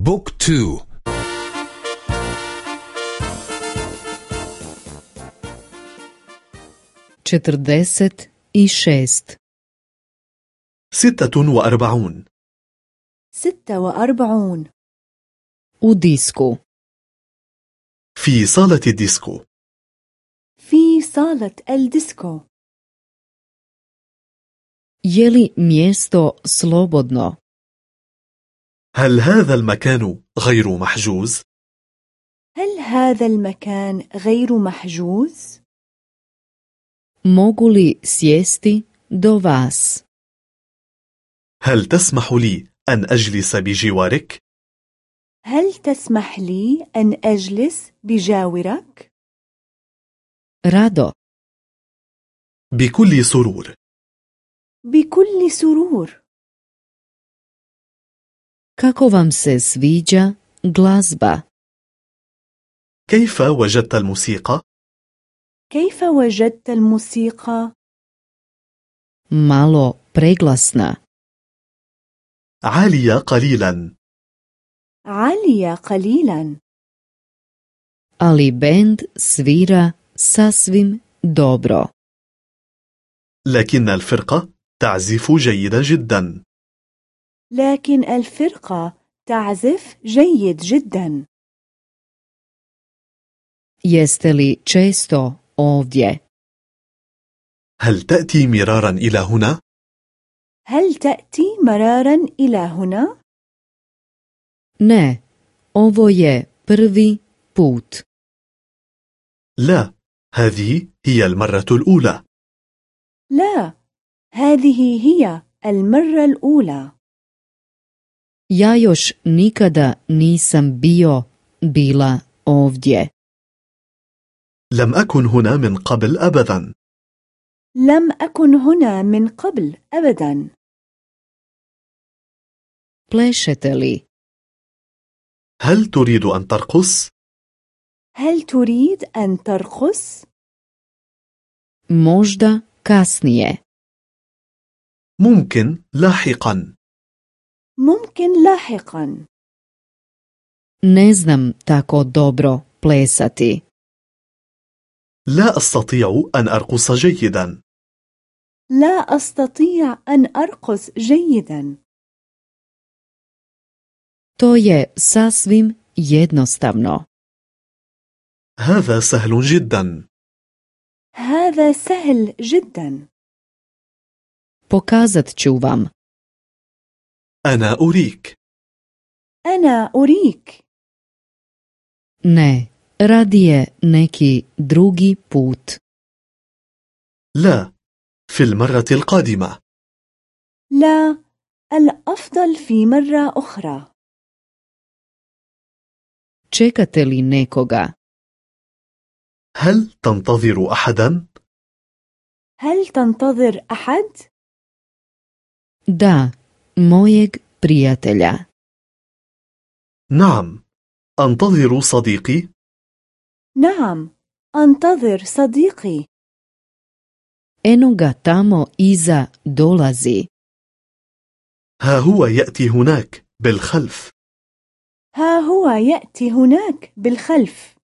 بوك تو četrdeset i šest ستة وأربعون ستة وأربعون u disku في صالة الديسكو في صالة الديسكو je li mjesto slobodno هل هذا المكان غير محجوز؟ هل هذا المكان غير محجوز؟ mogu li sjesti do vas هل تسمح لي أن أجلس بجوارك؟ هل تسمح لي أن أجلس بجاورك؟ rado بكل سرور بكل سرور kako vam se sviđa glazba? كيف وجدت الموسيقى؟ كيف وجدت الموسيقى؟ malo preglasna. عالية قليلا. عالية قليلا. Ali bend svira sasvim dobro. لكن الفرقة تعزف جيدا جدا. لكن الفرقة تعزف جيد جدا. Jeste li često ovdje? هل تأتي مرارا إلى هنا؟ هل تأتي مرارا إلى هنا؟ ne ovo je prvi put. لا هذه هي المرة الأولى. لا هذه هي المرة الأولى. Ja još nikada nisam bio bila ovdje. لم أكن هنا من قبل أبدا. لم أكن هنا من قبل أبدا. Plešete li? هل تريد أن ترقص؟ هل تريد أن ترقص؟ možda kasnije. ممكن لاحقا. ممكن لاحقا. Ne znam tako dobro plesati. لا أستطيع أن أرقص جيدا. لا أستطيع أن أرقص جيدا. To je sasvim jednostavno. هذا سهل جدا. هذا سهل جدا. Pokazat ću vam. أنا أريك. أنا أريك. Ne radije neki drugi put. لا في المرة القادمة. لا الأفضل في مرة أخرى. Čekate li nekoga? هل تنتظر أحدا؟ هل تنتظر أحد؟ da mojeg prijatelja. نعم أنتظر صديقي. نعم أنتظر صديقي. Eno ga tamo iza dolazi. ها هو يأتي هناك بالخلف. ها هو يأتي هناك بالخلف.